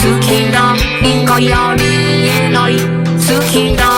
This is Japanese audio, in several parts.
好きだりんごよえない。好きだ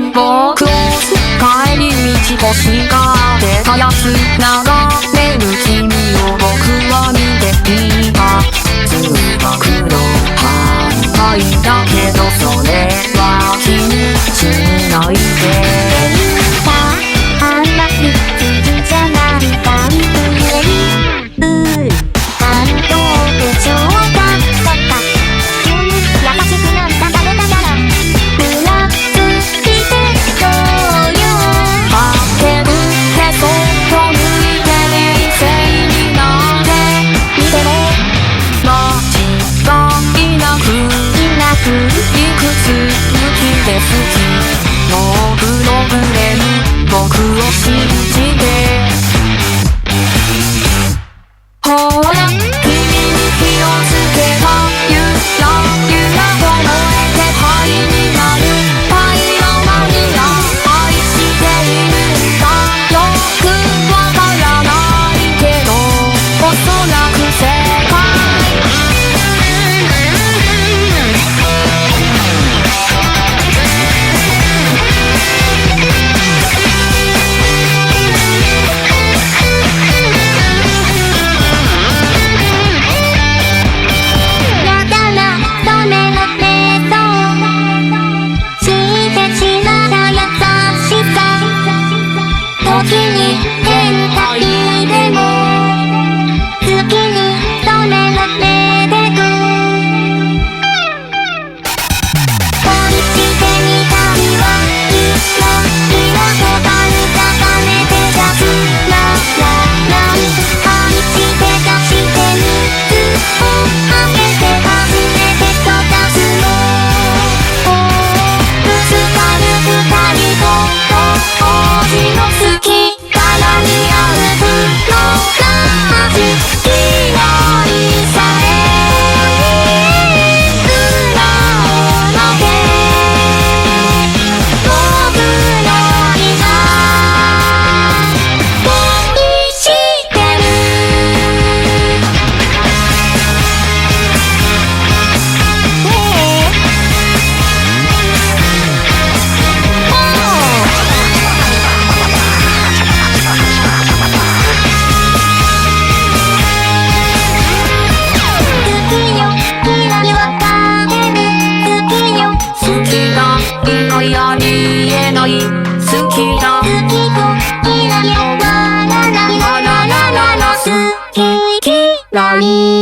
貧乏クロス帰り道星が出たやつ眺める君を僕は見ていた通学の反対だけどそれは気にしないでラリー